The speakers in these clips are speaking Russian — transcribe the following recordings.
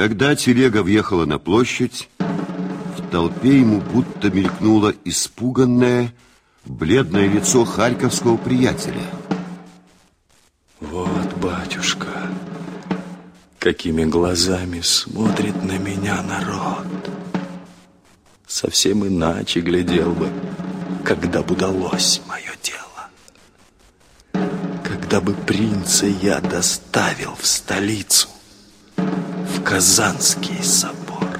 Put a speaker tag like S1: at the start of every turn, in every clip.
S1: Когда телега въехала на площадь, в толпе ему будто мелькнуло испуганное, бледное лицо харьковского приятеля.
S2: Вот, батюшка, какими глазами смотрит на меня народ. Совсем иначе глядел бы, когда бы удалось мое дело. Когда бы принца я доставил в столицу, Казанский собор.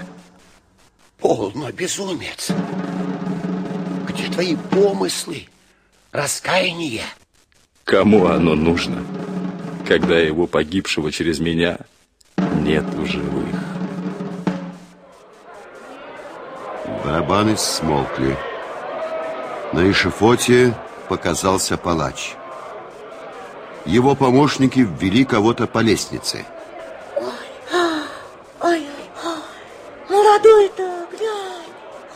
S3: Полно, безумец. Где твои помыслы, раскаяние?
S2: Кому оно нужно, когда его погибшего через меня нет в живых?
S1: Барабаны смолкли. На эшифоте показался палач. Его помощники ввели кого-то по лестнице.
S4: Ой, ой, ой, молодой-то, глянь.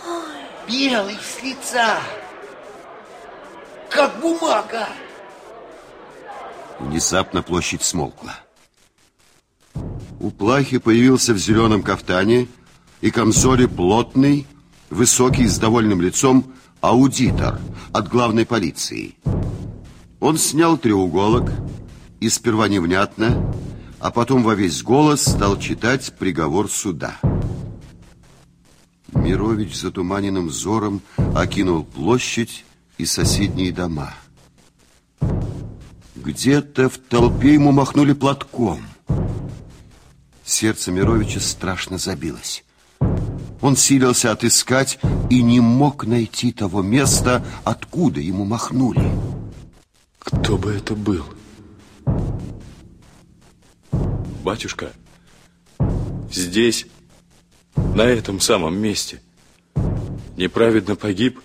S4: Ой.
S3: Белый с лица, как бумага.
S1: Внезапно площадь смолкла. У плахи появился в зеленом кафтане и камзоле плотный, высокий, с довольным лицом аудитор от главной полиции. Он снял треуголок и сперва невнятно, а потом во весь голос стал читать приговор суда. Мирович затуманенным взором окинул площадь и соседние дома. Где-то в толпе ему махнули платком. Сердце Мировича страшно забилось. Он силился отыскать и не мог найти того места, откуда ему махнули.
S2: Кто бы это был? Батюшка, здесь, на этом самом месте, неправедно погиб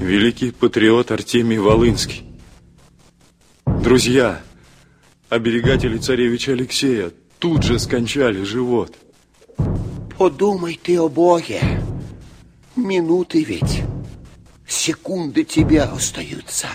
S2: великий патриот Артемий Волынский. Друзья, оберегатели царевича Алексея тут же скончали живот.
S3: Подумай ты о Боге. Минуты ведь, секунды тебя остаются.